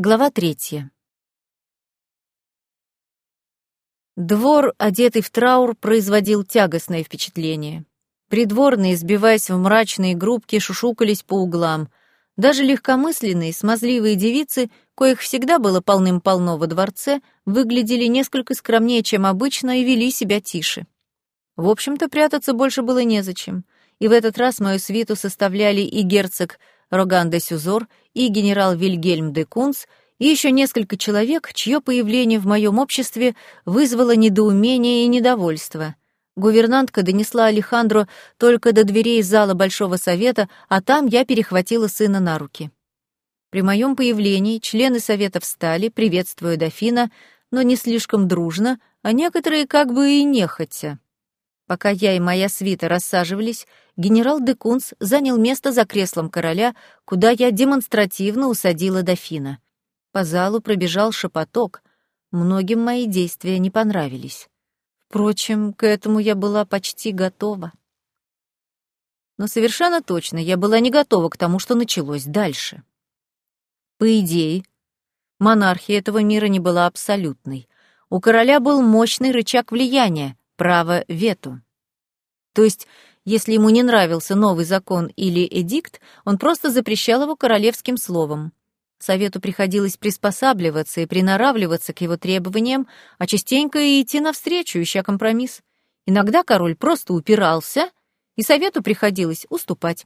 Глава третья. Двор, одетый в траур, производил тягостное впечатление. Придворные, сбиваясь в мрачные группки, шушукались по углам. Даже легкомысленные, смазливые девицы, коих всегда было полным-полно во дворце, выглядели несколько скромнее, чем обычно, и вели себя тише. В общем-то, прятаться больше было незачем. И в этот раз мою свиту составляли и герцог Роган де Сюзор, и генерал Вильгельм де Кунц, и еще несколько человек, чье появление в моем обществе вызвало недоумение и недовольство. Гувернантка донесла Алехандро только до дверей зала Большого Совета, а там я перехватила сына на руки. При моем появлении члены Совета встали, приветствуя дофина, но не слишком дружно, а некоторые как бы и нехотя. Пока я и моя свита рассаживались, генерал Декунс занял место за креслом короля, куда я демонстративно усадила дофина. По залу пробежал шепоток. Многим мои действия не понравились. Впрочем, к этому я была почти готова. Но совершенно точно я была не готова к тому, что началось дальше. По идее, монархия этого мира не была абсолютной. У короля был мощный рычаг влияния, право вето. То есть, если ему не нравился новый закон или эдикт, он просто запрещал его королевским словом. Совету приходилось приспосабливаться и приноравливаться к его требованиям, а частенько и идти навстречу, ища компромисс. Иногда король просто упирался, и совету приходилось уступать.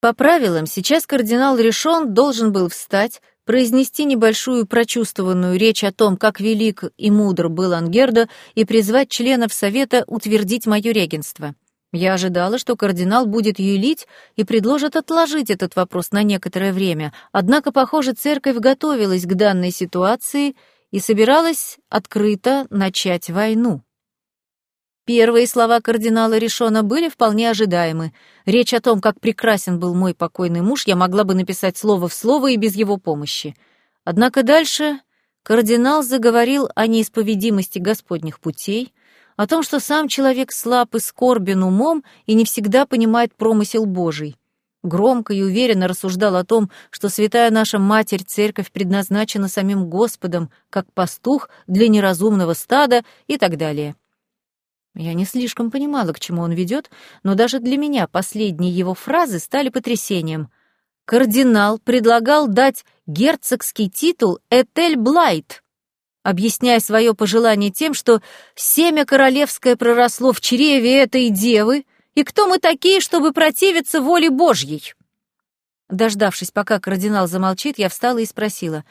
По правилам, сейчас кардинал решен должен был встать, произнести небольшую прочувствованную речь о том, как велик и мудр был Ангердо, и призвать членов Совета утвердить мое регенство. Я ожидала, что кардинал будет юлить и предложит отложить этот вопрос на некоторое время, однако, похоже, церковь готовилась к данной ситуации и собиралась открыто начать войну. Первые слова кардинала Решона были вполне ожидаемы. Речь о том, как прекрасен был мой покойный муж, я могла бы написать слово в слово и без его помощи. Однако дальше кардинал заговорил о неисповедимости Господних путей, о том, что сам человек слаб и скорбен умом и не всегда понимает промысел Божий. Громко и уверенно рассуждал о том, что святая наша Матерь Церковь предназначена самим Господом, как пастух для неразумного стада и так далее. Я не слишком понимала, к чему он ведет, но даже для меня последние его фразы стали потрясением. Кардинал предлагал дать герцогский титул Этель Блайт, объясняя свое пожелание тем, что семя королевское проросло в чреве этой девы, и кто мы такие, чтобы противиться воле Божьей? Дождавшись, пока кардинал замолчит, я встала и спросила,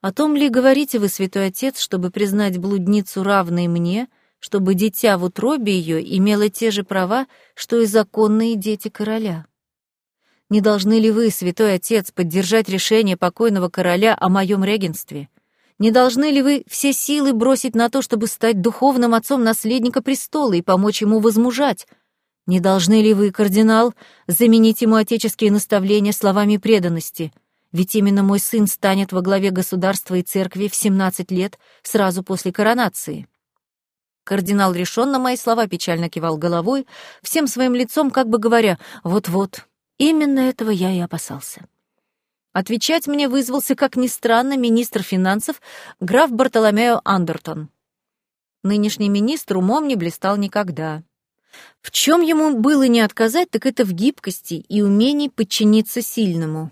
«О том ли говорите вы, святой отец, чтобы признать блудницу равной мне, — чтобы дитя в утробе ее имело те же права, что и законные дети короля. Не должны ли вы, святой отец, поддержать решение покойного короля о моем регенстве? Не должны ли вы все силы бросить на то, чтобы стать духовным отцом наследника престола и помочь ему возмужать? Не должны ли вы, кардинал, заменить ему отеческие наставления словами преданности? Ведь именно мой сын станет во главе государства и церкви в 17 лет, сразу после коронации. Кардинал решен на мои слова печально кивал головой, всем своим лицом как бы говоря «вот-вот, именно этого я и опасался». Отвечать мне вызвался, как ни странно, министр финансов граф Бартоломео Андертон. Нынешний министр умом не блистал никогда. В чем ему было не отказать, так это в гибкости и умении подчиниться сильному.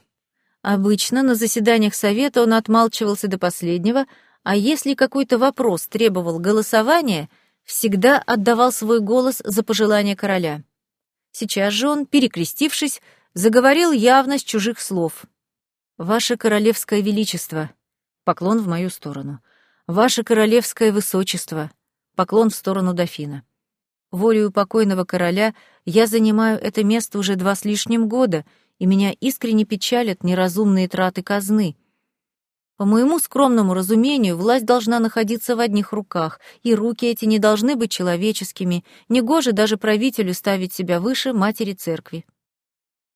Обычно на заседаниях совета он отмалчивался до последнего, а если какой-то вопрос требовал голосования — всегда отдавал свой голос за пожелание короля. Сейчас же он, перекрестившись, заговорил явно с чужих слов. «Ваше королевское величество», — поклон в мою сторону, «Ваше королевское высочество», — поклон в сторону дофина. Волею покойного короля я занимаю это место уже два с лишним года, и меня искренне печалят неразумные траты казны — по моему скромному разумению, власть должна находиться в одних руках, и руки эти не должны быть человеческими, негоже даже правителю ставить себя выше матери церкви.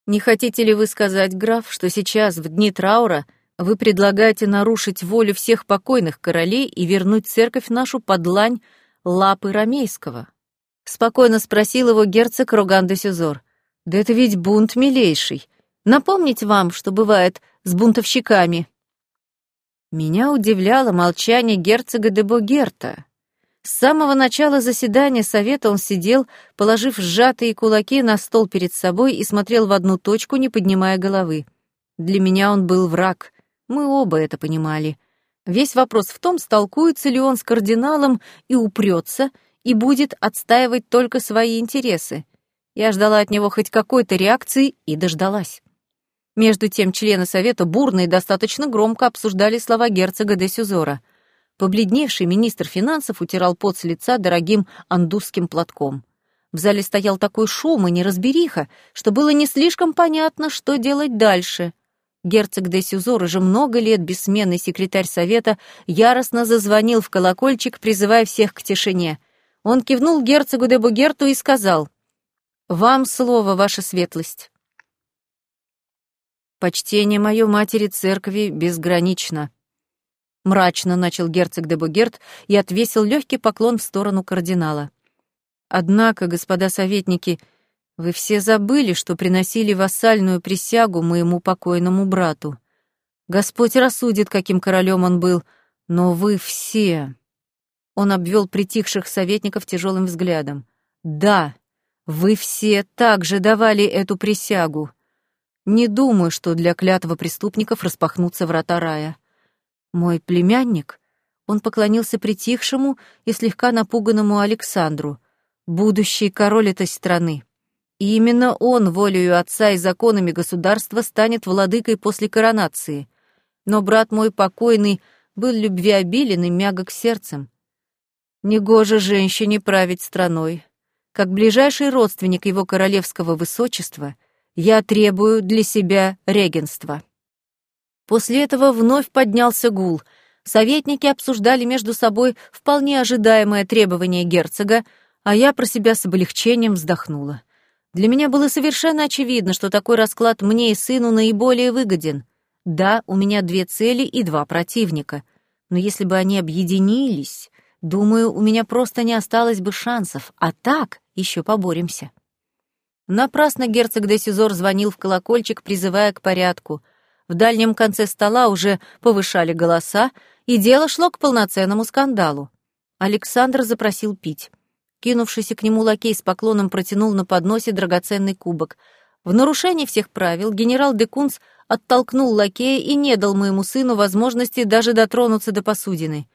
Не хотите ли вы сказать, граф, что сейчас, в дни траура, вы предлагаете нарушить волю всех покойных королей и вернуть церковь нашу под лань лапы Ромейского? Спокойно спросил его герцог Роган де Сюзор. Да это ведь бунт милейший. Напомнить вам, что бывает с бунтовщиками. Меня удивляло молчание герцога де Богерта. С самого начала заседания совета он сидел, положив сжатые кулаки на стол перед собой и смотрел в одну точку, не поднимая головы. Для меня он был враг. Мы оба это понимали. Весь вопрос в том, столкуется ли он с кардиналом и упрется, и будет отстаивать только свои интересы. Я ждала от него хоть какой-то реакции и дождалась. Между тем члены совета бурно и достаточно громко обсуждали слова герцога де Сюзора. Побледневший министр финансов утирал пот с лица дорогим андусским платком. В зале стоял такой шум и неразбериха, что было не слишком понятно, что делать дальше. Герцог де Сюзор, уже много лет бессменный секретарь совета, яростно зазвонил в колокольчик, призывая всех к тишине. Он кивнул герцогу де Бугерту и сказал, «Вам слово, ваша светлость». Почтение мое матери церкви безгранично. Мрачно начал герцог де Бугерт и отвесил легкий поклон в сторону кардинала. Однако, господа советники, вы все забыли, что приносили вассальную присягу моему покойному брату. Господь рассудит, каким королем он был, но вы все... Он обвел притихших советников тяжелым взглядом. Да, вы все также давали эту присягу. Не думаю, что для клятва преступников распахнутся врата рая. Мой племянник, он поклонился притихшему и слегка напуганному Александру, будущий король этой страны. И именно он, волею отца и законами государства, станет владыкой после коронации. Но брат мой покойный был любвеобилен и мягок сердцем. Негоже женщине править страной. Как ближайший родственник его королевского высочества, я требую для себя регенства. После этого вновь поднялся гул. Советники обсуждали между собой вполне ожидаемое требование герцога, а я про себя с облегчением вздохнула. Для меня было совершенно очевидно, что такой расклад мне и сыну наиболее выгоден. Да, у меня две цели и два противника. Но если бы они объединились, думаю, у меня просто не осталось бы шансов. А так еще поборемся. Напрасно герцог де Сизор звонил в колокольчик, призывая к порядку. В дальнем конце стола уже повышали голоса, и дело шло к полноценному скандалу. Александр запросил пить. Кинувшийся к нему лакей с поклоном протянул на подносе драгоценный кубок. В нарушении всех правил генерал де Кунц оттолкнул лакея и не дал моему сыну возможности даже дотронуться до посудины.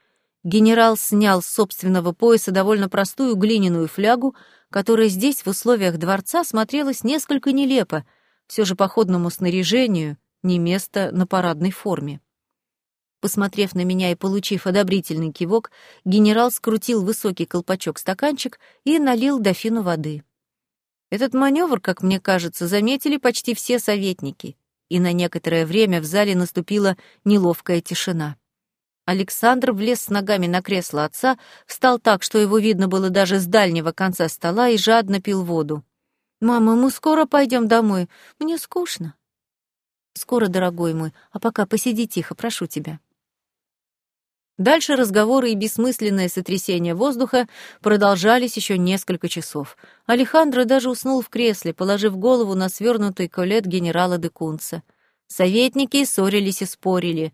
Генерал снял с собственного пояса довольно простую глиняную флягу, которая здесь, в условиях дворца, смотрелась несколько нелепо, все же походному снаряжению не место на парадной форме. Посмотрев на меня и получив одобрительный кивок, генерал скрутил высокий колпачок-стаканчик и налил дофину воды. Этот маневр, как мне кажется, заметили почти все советники, и на некоторое время в зале наступила неловкая тишина. Александр влез с ногами на кресло отца, встал так, что его видно было даже с дальнего конца стола, и жадно пил воду. «Мама, мы скоро пойдем домой. Мне скучно». «Скоро, дорогой мой, а пока посиди тихо, прошу тебя». Дальше разговоры и бессмысленное сотрясение воздуха продолжались еще несколько часов. Алехандро даже уснул в кресле, положив голову на свернутый колет генерала де Кунца. Советники ссорились и спорили,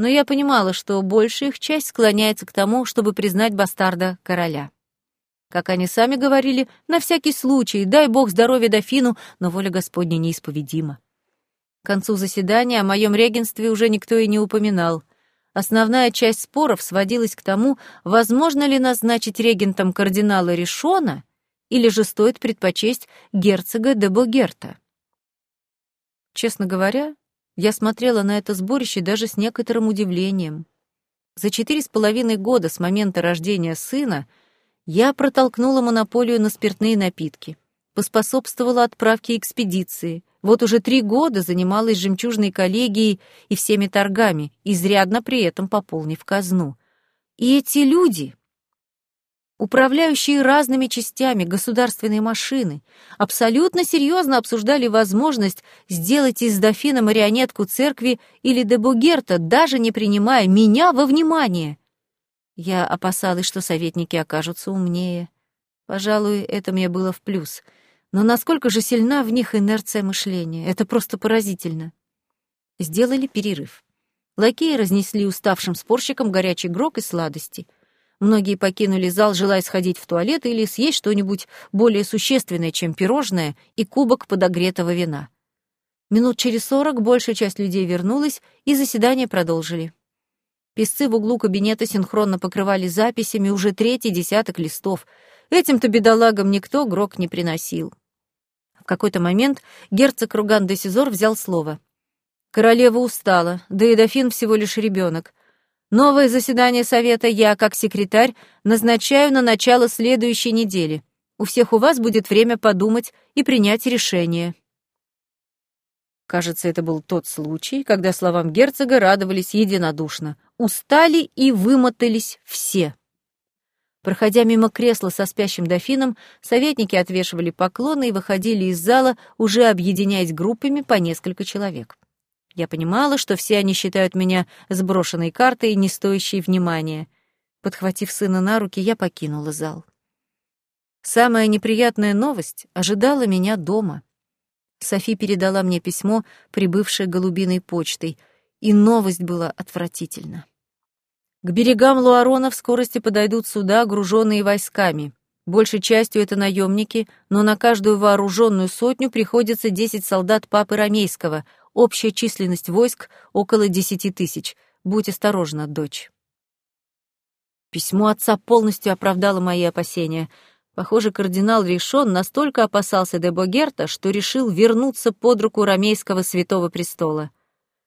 но я понимала, что большая их часть склоняется к тому, чтобы признать бастарда короля. Как они сами говорили, на всякий случай, дай бог здоровья дофину, но воля Господня неисповедима. К концу заседания о моем регенстве уже никто и не упоминал — Основная часть споров сводилась к тому, возможно ли назначить регентом кардинала Ришона или же стоит предпочесть герцога де Богерта. Честно говоря, я смотрела на это сборище даже с некоторым удивлением. За четыре с половиной года с момента рождения сына я протолкнула монополию на спиртные напитки, поспособствовала отправке экспедиции, вот уже три года занималась жемчужной коллегией и всеми торгами, изрядно при этом пополнив казну. И эти люди, управляющие разными частями государственной машины, абсолютно серьезно обсуждали возможность сделать из дофина марионетку церкви или де Бугерта, даже не принимая меня во внимание. Я опасалась, что советники окажутся умнее. Пожалуй, это мне было в плюс — но насколько же сильна в них инерция мышления? Это просто поразительно. Сделали перерыв. Лакеи разнесли уставшим спорщикам горячий грок и сладости. Многие покинули зал, желая сходить в туалет или съесть что-нибудь более существенное, чем пирожное и кубок подогретого вина. Минут через сорок большая часть людей вернулась, и заседание продолжили. Песцы в углу кабинета синхронно покрывали записями уже третий десяток листов. Этим-то бедолагам никто грок не приносил. В какой-то момент герцог Руган де Сизор взял слово. Королева устала, да и дофин всего лишь ребенок. Новое заседание совета я, как секретарь, назначаю на начало следующей недели. У всех у вас будет время подумать и принять решение. Кажется, это был тот случай, когда словам герцога радовались единодушно. Устали и вымотались все. Проходя мимо кресла со спящим дофином, советники отвешивали поклоны и выходили из зала, уже объединяясь группами по несколько человек. Я понимала, что все они считают меня сброшенной картой и не стоящей внимания. Подхватив сына на руки, я покинула зал. Самая неприятная новость ожидала меня дома — Софи передала мне письмо, прибывшее голубиной почтой, и новость была отвратительна. К берегам Луарона в скорости подойдут суда, груженные войсками. Большей частью это наемники, но на каждую вооруженную сотню приходится 10 солдат Папы Ромейского, общая численность войск — около 10 тысяч. Будь осторожна, дочь. Письмо отца полностью оправдало мои опасения — Похоже, кардинал Ришон настолько опасался де Богерта, что решил вернуться под руку ромейского святого престола.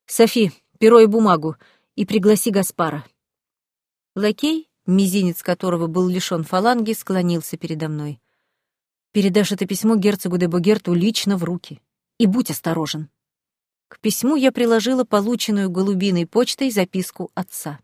«Софи, перо и бумагу, и пригласи Гаспара». Лакей, мизинец которого был лишён фаланги, склонился передо мной. «Передашь это письмо герцогу де Богерту лично в руки. И будь осторожен». К письму я приложила полученную голубиной почтой записку отца.